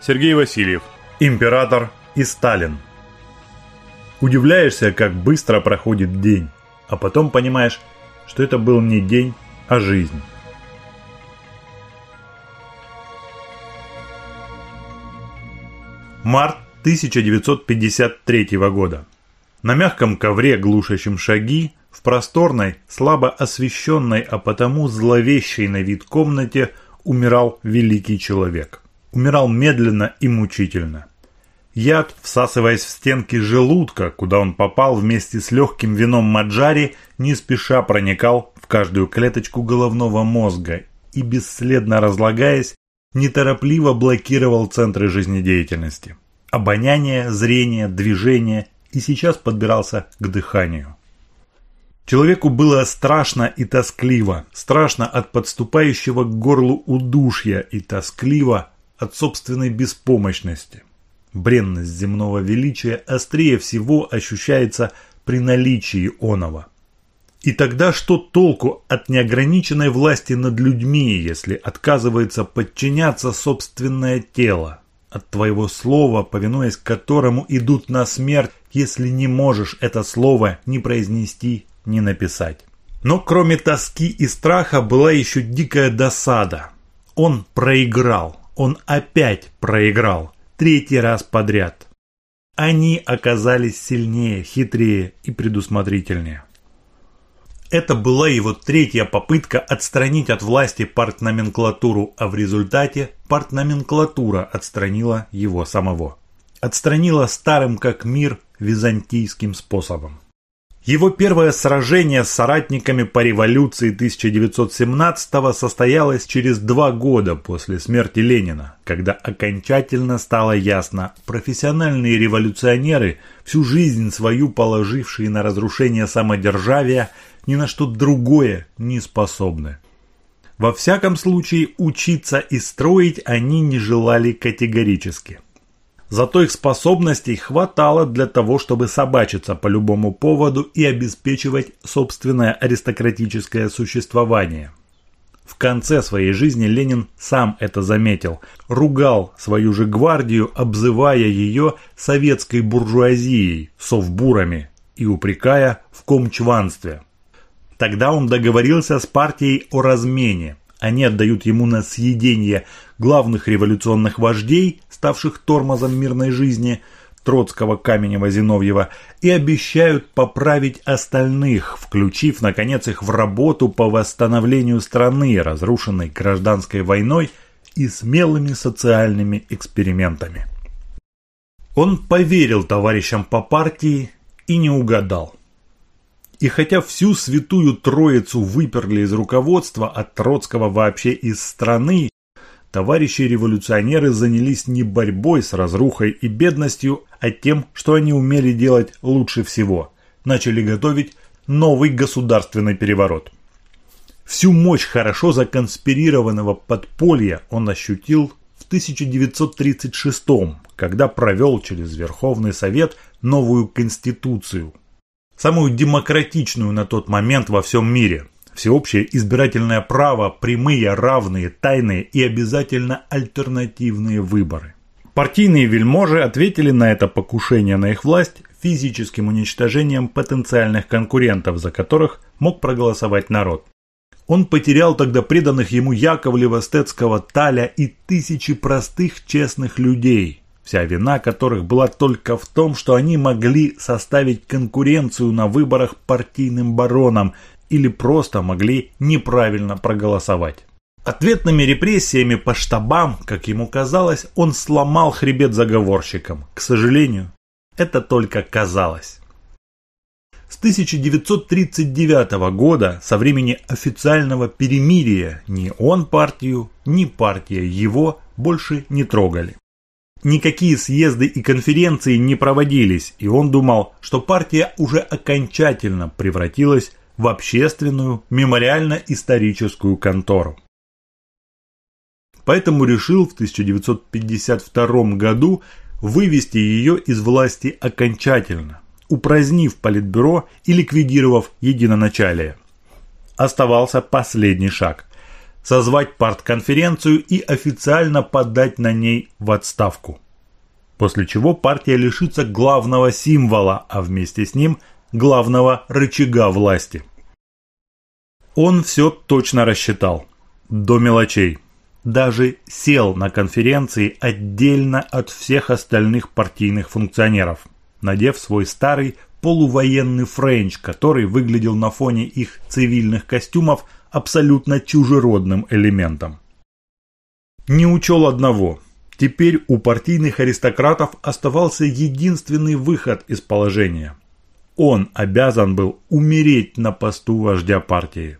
Сергей Васильев. Император и Сталин. Удивляешься, как быстро проходит день, а потом понимаешь, что это был не день, а жизнь. Март 1953 года. На мягком ковре, глушащем шаги, в просторной, слабо освещенной, а потому зловещей на вид комнате умирал великий человек. Умирал медленно и мучительно. Яд, всасываясь в стенки желудка, куда он попал вместе с легким вином маджари, не спеша проникал в каждую клеточку головного мозга и, бесследно разлагаясь, неторопливо блокировал центры жизнедеятельности. Обоняние, зрение, движение и сейчас подбирался к дыханию. Человеку было страшно и тоскливо, страшно от подступающего к горлу удушья и тоскливо от собственной беспомощности. Бренность земного величия острее всего ощущается при наличии оного. И тогда что толку от неограниченной власти над людьми, если отказывается подчиняться собственное тело? От твоего слова, повинуясь которому идут на смерть, если не можешь это слово ни произнести, не написать. Но кроме тоски и страха была еще дикая досада. Он проиграл. Он опять проиграл. Третий раз подряд. Они оказались сильнее, хитрее и предусмотрительнее. Это была его третья попытка отстранить от власти партноменклатуру, а в результате партноменклатура отстранила его самого. Отстранила старым как мир византийским способом. Его первое сражение с соратниками по революции 1917 состоялось через два года после смерти Ленина, когда окончательно стало ясно, профессиональные революционеры, всю жизнь свою положившие на разрушение самодержавия, ни на что другое не способны. Во всяком случае, учиться и строить они не желали категорически – Зато их способностей хватало для того, чтобы собачиться по любому поводу и обеспечивать собственное аристократическое существование. В конце своей жизни Ленин сам это заметил, ругал свою же гвардию, обзывая ее советской буржуазией, совбурами и упрекая в комчванстве. Тогда он договорился с партией о размене. Они отдают ему на съедение главных революционных вождей, ставших тормозом мирной жизни, Троцкого, Каменева, Зиновьева, и обещают поправить остальных, включив, наконец, их в работу по восстановлению страны, разрушенной гражданской войной и смелыми социальными экспериментами. Он поверил товарищам по партии и не угадал. И хотя всю святую троицу выперли из руководства, от Троцкого вообще из страны, товарищи революционеры занялись не борьбой с разрухой и бедностью, а тем, что они умели делать лучше всего. Начали готовить новый государственный переворот. Всю мощь хорошо законспирированного подполья он ощутил в 1936 когда провел через Верховный Совет новую Конституцию. Самую демократичную на тот момент во всем мире – всеобщее избирательное право, прямые, равные, тайные и обязательно альтернативные выборы. Партийные вельможи ответили на это покушение на их власть физическим уничтожением потенциальных конкурентов, за которых мог проголосовать народ. Он потерял тогда преданных ему Яковлева, Стецкого, Таля и тысячи простых честных людей, вся вина которых была только в том, что они могли составить конкуренцию на выборах партийным баронам, или просто могли неправильно проголосовать. Ответными репрессиями по штабам, как ему казалось, он сломал хребет заговорщикам. К сожалению, это только казалось. С 1939 года, со времени официального перемирия, ни он партию, ни партия его больше не трогали. Никакие съезды и конференции не проводились, и он думал, что партия уже окончательно превратилась в общественную мемориально-историческую контору. Поэтому решил в 1952 году вывести ее из власти окончательно, упразднив политбюро и ликвидировав единоначалие. Оставался последний шаг – созвать партконференцию и официально подать на ней в отставку. После чего партия лишится главного символа, а вместе с ним главного рычага власти. Он все точно рассчитал. До мелочей. Даже сел на конференции отдельно от всех остальных партийных функционеров, надев свой старый полувоенный френч, который выглядел на фоне их цивильных костюмов абсолютно чужеродным элементом. Не учел одного. Теперь у партийных аристократов оставался единственный выход из положения. Он обязан был умереть на посту вождя партии.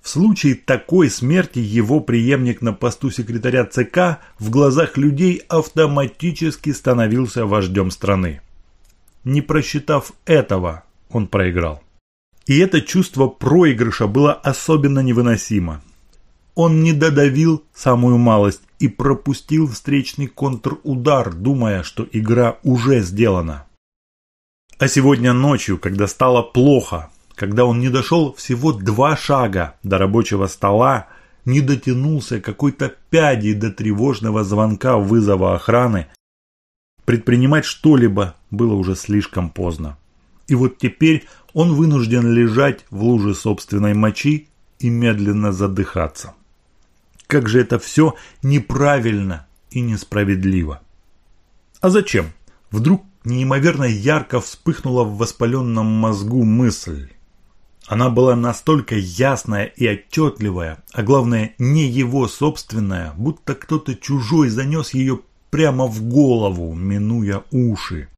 В случае такой смерти его преемник на посту секретаря ЦК в глазах людей автоматически становился вождем страны. Не просчитав этого, он проиграл. И это чувство проигрыша было особенно невыносимо. Он не додавил самую малость и пропустил встречный контрудар, думая, что игра уже сделана. А сегодня ночью, когда стало плохо, когда он не дошел всего два шага до рабочего стола, не дотянулся какой-то пяди до тревожного звонка вызова охраны, предпринимать что-либо было уже слишком поздно. И вот теперь он вынужден лежать в луже собственной мочи и медленно задыхаться. Как же это все неправильно и несправедливо. А зачем? Вдруг неимоверно ярко вспыхнула в воспаленном мозгу мысль. Она была настолько ясная и отчетливая, а главное не его собственная, будто кто-то чужой занес ее прямо в голову, минуя уши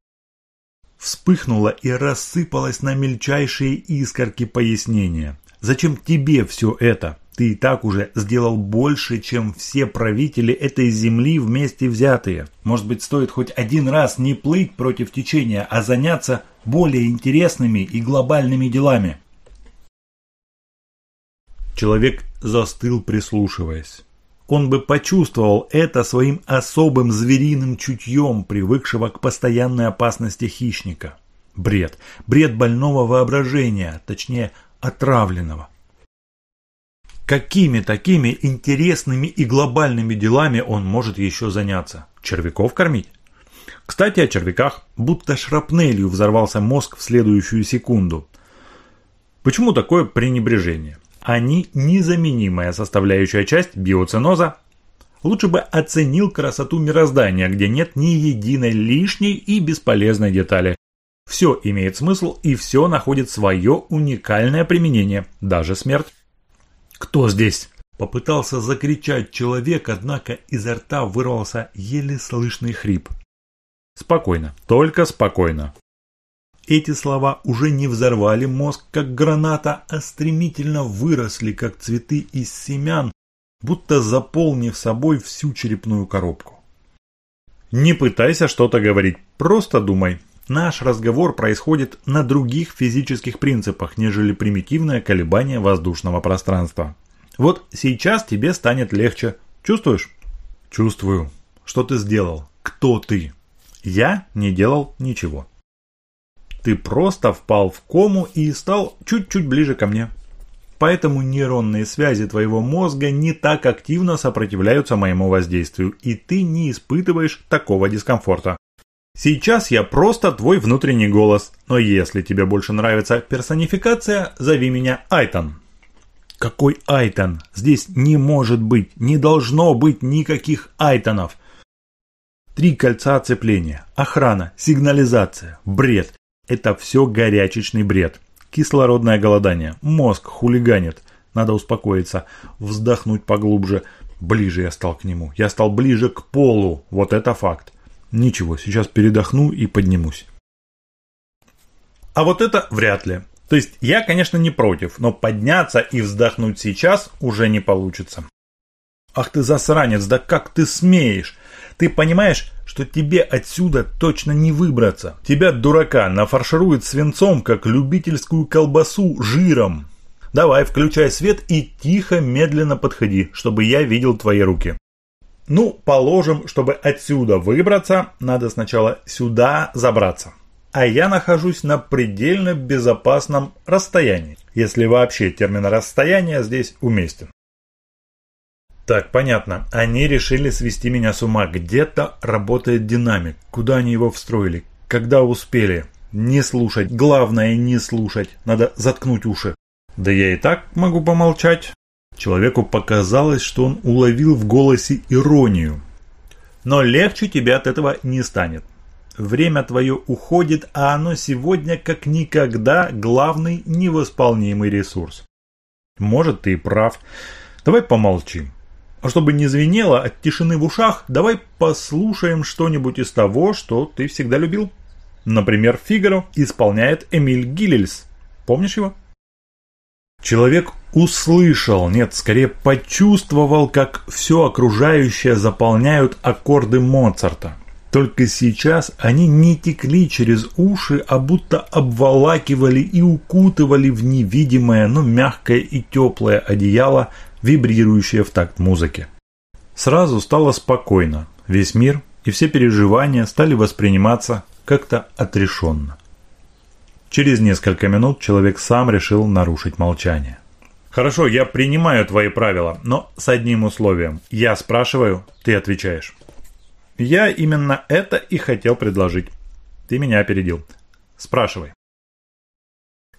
вспыхнула и рассыпалась на мельчайшие искорки пояснения. «Зачем тебе все это? Ты и так уже сделал больше, чем все правители этой земли вместе взятые. Может быть, стоит хоть один раз не плыть против течения, а заняться более интересными и глобальными делами?» Человек застыл, прислушиваясь он бы почувствовал это своим особым звериным чутьем, привыкшего к постоянной опасности хищника. Бред. Бред больного воображения, точнее, отравленного. Какими такими интересными и глобальными делами он может еще заняться? Червяков кормить? Кстати, о червяках. Будто шрапнелью взорвался мозг в следующую секунду. Почему такое пренебрежение? Они незаменимая составляющая часть биоценоза. Лучше бы оценил красоту мироздания, где нет ни единой лишней и бесполезной детали. Все имеет смысл и все находит свое уникальное применение, даже смерть. «Кто здесь?» Попытался закричать человек, однако изо рта вырвался еле слышный хрип. Спокойно, только спокойно. Эти слова уже не взорвали мозг, как граната, а стремительно выросли, как цветы из семян, будто заполнив собой всю черепную коробку. Не пытайся что-то говорить, просто думай. Наш разговор происходит на других физических принципах, нежели примитивное колебание воздушного пространства. Вот сейчас тебе станет легче. Чувствуешь? Чувствую. Что ты сделал? Кто ты? Я не делал ничего. Ты просто впал в кому и стал чуть-чуть ближе ко мне. Поэтому нейронные связи твоего мозга не так активно сопротивляются моему воздействию, и ты не испытываешь такого дискомфорта. Сейчас я просто твой внутренний голос, но если тебе больше нравится персонификация, зови меня Айтон. Какой Айтон? Здесь не может быть, не должно быть никаких Айтонов. Три кольца оцепления, охрана, сигнализация, бред. Это все горячечный бред. Кислородное голодание. Мозг хулиганит. Надо успокоиться. Вздохнуть поглубже. Ближе я стал к нему. Я стал ближе к полу. Вот это факт. Ничего, сейчас передохну и поднимусь. А вот это вряд ли. То есть я, конечно, не против, но подняться и вздохнуть сейчас уже не получится. Ах ты засранец, да как ты смеешь? Ты понимаешь, что тебе отсюда точно не выбраться. Тебя, дурака, нафаршируют свинцом, как любительскую колбасу жиром. Давай, включай свет и тихо, медленно подходи, чтобы я видел твои руки. Ну, положим, чтобы отсюда выбраться, надо сначала сюда забраться. А я нахожусь на предельно безопасном расстоянии, если вообще термин расстояние здесь уместен. Так, понятно. Они решили свести меня с ума. Где-то работает динамик. Куда они его встроили? Когда успели? Не слушать. Главное не слушать. Надо заткнуть уши. Да я и так могу помолчать. Человеку показалось, что он уловил в голосе иронию. Но легче тебе от этого не станет. Время твое уходит, а оно сегодня как никогда главный невосполнимый ресурс. Может, ты и прав. Давай помолчим. А чтобы не звенело от тишины в ушах, давай послушаем что-нибудь из того, что ты всегда любил. Например, Фигаро исполняет Эмиль Гиллельс. Помнишь его? Человек услышал, нет, скорее почувствовал, как все окружающее заполняют аккорды Моцарта. Только сейчас они не текли через уши, а будто обволакивали и укутывали в невидимое, но мягкое и теплое одеяло, вибрирующее в такт музыки. Сразу стало спокойно. Весь мир и все переживания стали восприниматься как-то отрешенно. Через несколько минут человек сам решил нарушить молчание. «Хорошо, я принимаю твои правила, но с одним условием. Я спрашиваю, ты отвечаешь». «Я именно это и хотел предложить. Ты меня опередил. Спрашивай».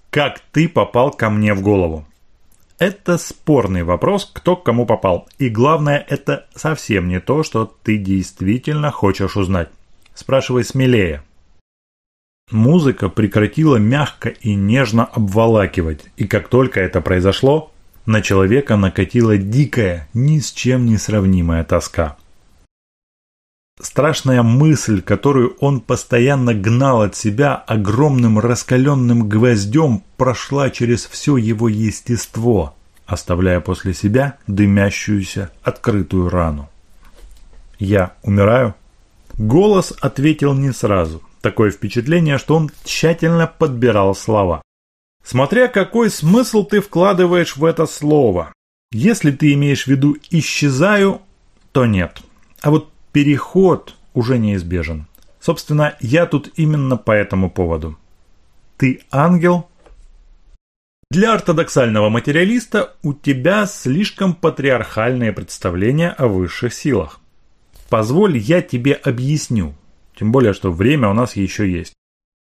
«Как ты попал ко мне в голову?» Это спорный вопрос, кто к кому попал. И главное, это совсем не то, что ты действительно хочешь узнать. Спрашивай смелее. Музыка прекратила мягко и нежно обволакивать, и как только это произошло, на человека накатила дикая, ни с чем не сравнимая тоска. Страшная мысль, которую он постоянно гнал от себя огромным раскаленным гвоздем, прошла через все его естество, оставляя после себя дымящуюся открытую рану. «Я умираю?» Голос ответил не сразу. Такое впечатление, что он тщательно подбирал слова. Смотря какой смысл ты вкладываешь в это слово. Если ты имеешь в виду «исчезаю», то нет. А вот переход уже неизбежен. Собственно, я тут именно по этому поводу. Ты ангел? Для ортодоксального материалиста у тебя слишком патриархальное представление о высших силах. Позволь, я тебе объясню, тем более, что время у нас еще есть.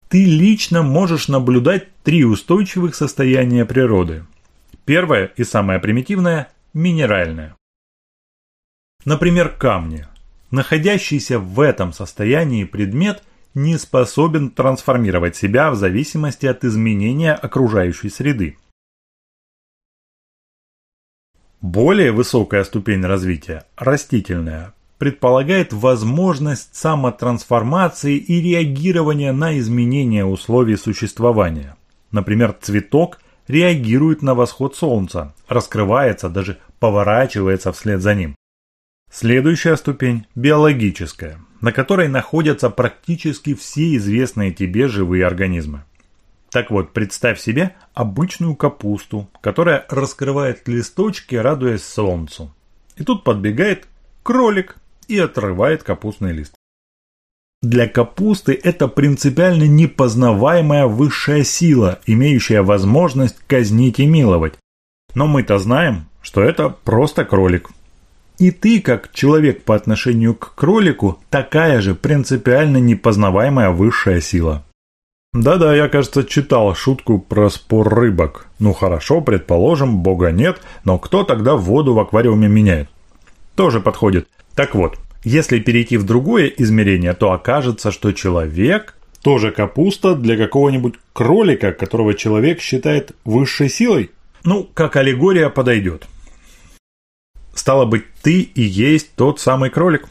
Ты лично можешь наблюдать три устойчивых состояния природы. Первое и самое примитивное – минеральное. Например, камни. Находящийся в этом состоянии предмет не способен трансформировать себя в зависимости от изменения окружающей среды. Более высокая ступень развития – растительная, предполагает возможность самотрансформации и реагирования на изменения условий существования. Например, цветок реагирует на восход солнца, раскрывается, даже поворачивается вслед за ним. Следующая ступень – биологическая, на которой находятся практически все известные тебе живые организмы. Так вот, представь себе обычную капусту, которая раскрывает листочки, радуясь солнцу. И тут подбегает кролик и отрывает капустный лист. Для капусты это принципиально непознаваемая высшая сила, имеющая возможность казнить и миловать. Но мы-то знаем, что это просто кролик. И ты, как человек по отношению к кролику, такая же принципиально непознаваемая высшая сила. Да-да, я, кажется, читал шутку про спор рыбок. Ну хорошо, предположим, бога нет, но кто тогда воду в аквариуме меняет? Тоже подходит. Так вот, если перейти в другое измерение, то окажется, что человек тоже капуста для какого-нибудь кролика, которого человек считает высшей силой. Ну, как аллегория подойдет. Стало быть, ты и есть тот самый кролик.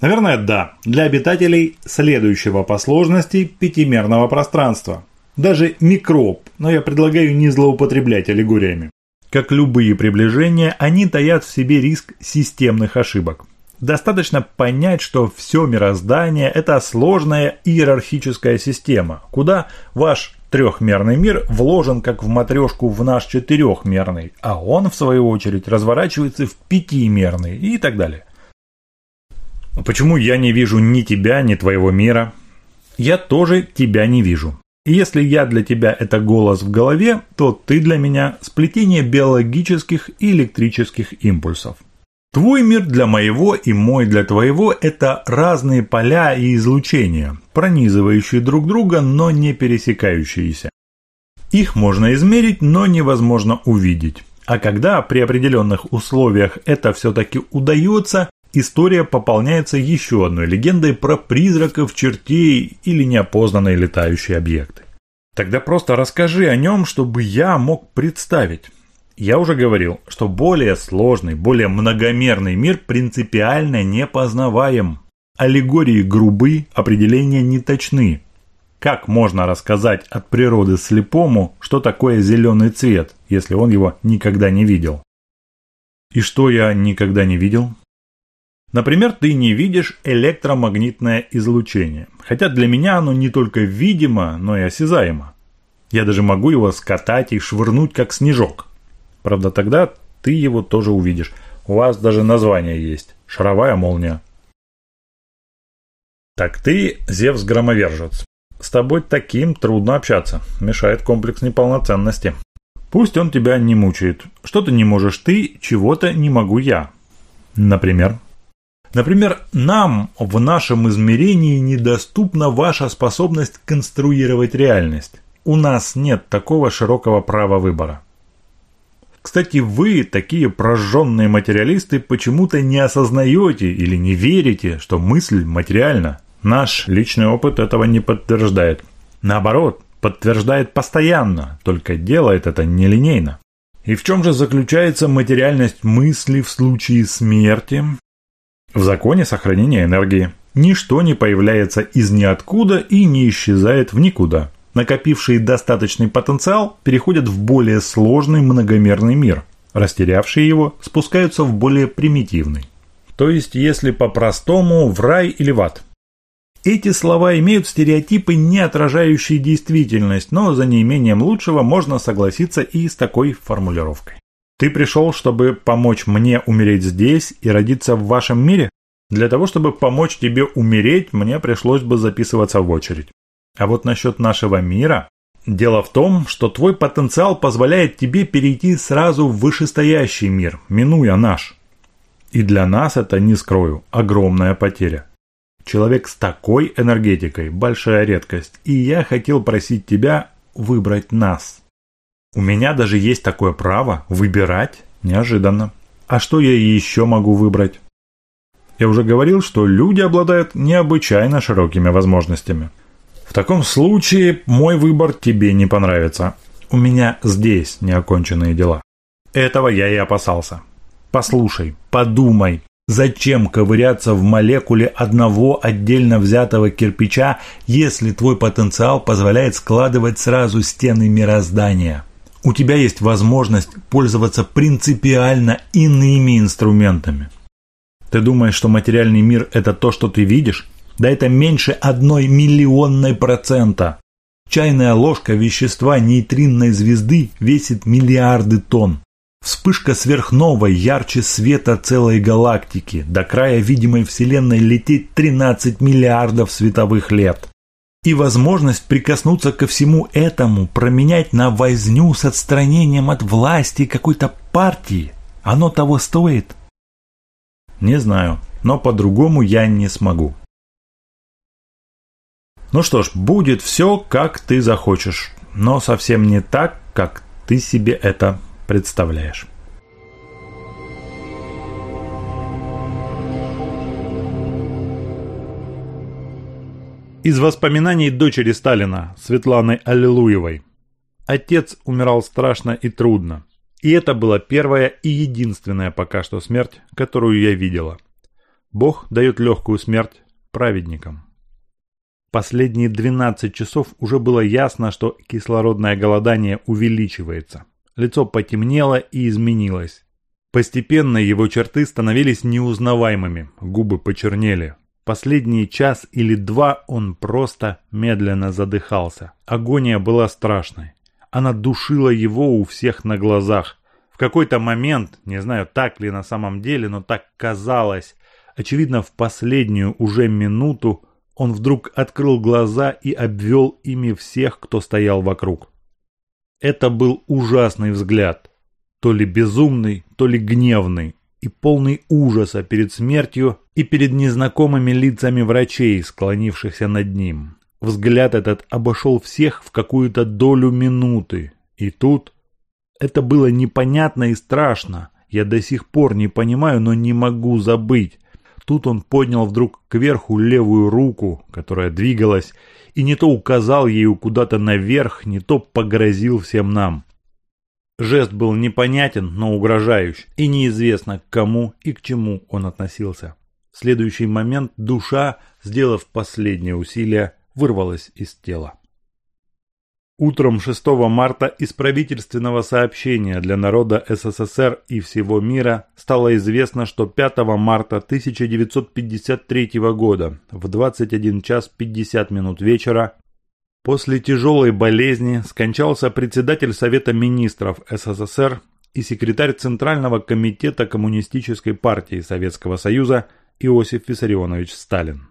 Наверное, да. Для обитателей следующего по сложности пятимерного пространства. Даже микроб, но я предлагаю не злоупотреблять аллегориями. Как любые приближения, они таят в себе риск системных ошибок. Достаточно понять, что все мироздание – это сложная иерархическая система, куда ваш трехмерный мир вложен как в матрешку в наш четырехмерный, а он, в свою очередь, разворачивается в пятимерный и так далее. Почему я не вижу ни тебя, ни твоего мира? Я тоже тебя не вижу. Если я для тебя это голос в голове, то ты для меня сплетение биологических и электрических импульсов. Твой мир для моего и мой для твоего – это разные поля и излучения, пронизывающие друг друга, но не пересекающиеся. Их можно измерить, но невозможно увидеть. А когда при определенных условиях это все-таки удается, история пополняется еще одной легендой про призраков, чертей или неопознанные летающие объекты. Тогда просто расскажи о нем, чтобы я мог представить. Я уже говорил, что более сложный, более многомерный мир принципиально непознаваем. Аллегории грубы, определения неточны. Как можно рассказать от природы слепому, что такое зеленый цвет, если он его никогда не видел? И что я никогда не видел? Например, ты не видишь электромагнитное излучение, хотя для меня оно не только видимо, но и осязаемо. Я даже могу его скатать и швырнуть как снежок. Правда, тогда ты его тоже увидишь. У вас даже название есть. Шаровая молния. Так ты Зевс-громовержец. С тобой таким трудно общаться. Мешает комплекс неполноценности. Пусть он тебя не мучает. Что-то не можешь ты, чего-то не могу я. Например? Например, нам в нашем измерении недоступна ваша способность конструировать реальность. У нас нет такого широкого права выбора. Кстати, вы, такие прожженные материалисты, почему-то не осознаете или не верите, что мысль материальна. Наш личный опыт этого не подтверждает. Наоборот, подтверждает постоянно, только делает это нелинейно. И в чем же заключается материальность мысли в случае смерти? В законе сохранения энергии. Ничто не появляется из ниоткуда и не исчезает в никуда накопившие достаточный потенциал, переходят в более сложный многомерный мир. Растерявшие его спускаются в более примитивный. То есть, если по-простому, в рай или в ад. Эти слова имеют стереотипы, не отражающие действительность, но за неимением лучшего можно согласиться и с такой формулировкой. Ты пришел, чтобы помочь мне умереть здесь и родиться в вашем мире? Для того, чтобы помочь тебе умереть, мне пришлось бы записываться в очередь. А вот насчет нашего мира. Дело в том, что твой потенциал позволяет тебе перейти сразу в вышестоящий мир, минуя наш. И для нас это, не скрою, огромная потеря. Человек с такой энергетикой – большая редкость, и я хотел просить тебя выбрать нас. У меня даже есть такое право выбирать неожиданно. А что я еще могу выбрать? Я уже говорил, что люди обладают необычайно широкими возможностями. В таком случае мой выбор тебе не понравится. У меня здесь неоконченные дела. Этого я и опасался. Послушай, подумай, зачем ковыряться в молекуле одного отдельно взятого кирпича, если твой потенциал позволяет складывать сразу стены мироздания? У тебя есть возможность пользоваться принципиально иными инструментами. Ты думаешь, что материальный мир – это то, что ты видишь? Да это меньше одной миллионной процента. Чайная ложка вещества нейтринной звезды весит миллиарды тонн. Вспышка сверхновой ярче света целой галактики. До края видимой Вселенной летит 13 миллиардов световых лет. И возможность прикоснуться ко всему этому, променять на возню с отстранением от власти какой-то партии, оно того стоит? Не знаю, но по-другому я не смогу. Ну что ж, будет все, как ты захочешь, но совсем не так, как ты себе это представляешь. Из воспоминаний дочери Сталина, Светланы Аллилуевой. Отец умирал страшно и трудно. И это была первая и единственная пока что смерть, которую я видела. Бог дает легкую смерть праведникам. Последние 12 часов уже было ясно, что кислородное голодание увеличивается. Лицо потемнело и изменилось. Постепенно его черты становились неузнаваемыми, губы почернели. Последний час или два он просто медленно задыхался. Агония была страшной. Она душила его у всех на глазах. В какой-то момент, не знаю так ли на самом деле, но так казалось, очевидно в последнюю уже минуту, он вдруг открыл глаза и обвел ими всех, кто стоял вокруг. Это был ужасный взгляд. То ли безумный, то ли гневный. и полный ужаса перед смертью и перед незнакомыми лицами врачей, склонившихся над ним. Взгляд этот обошел всех в какую-то долю минуты. И тут... Это было непонятно и страшно. Я до сих пор не понимаю, но не могу забыть. Тут он поднял вдруг кверху левую руку, которая двигалась, и не то указал ею куда-то наверх, не то погрозил всем нам. Жест был непонятен, но угрожающий, и неизвестно к кому и к чему он относился. В следующий момент душа, сделав последнее усилие, вырвалась из тела. Утром 6 марта из правительственного сообщения для народа СССР и всего мира стало известно, что 5 марта 1953 года в 21 час 50 минут вечера после тяжелой болезни скончался председатель Совета министров СССР и секретарь Центрального комитета Коммунистической партии Советского Союза Иосиф Виссарионович Сталин.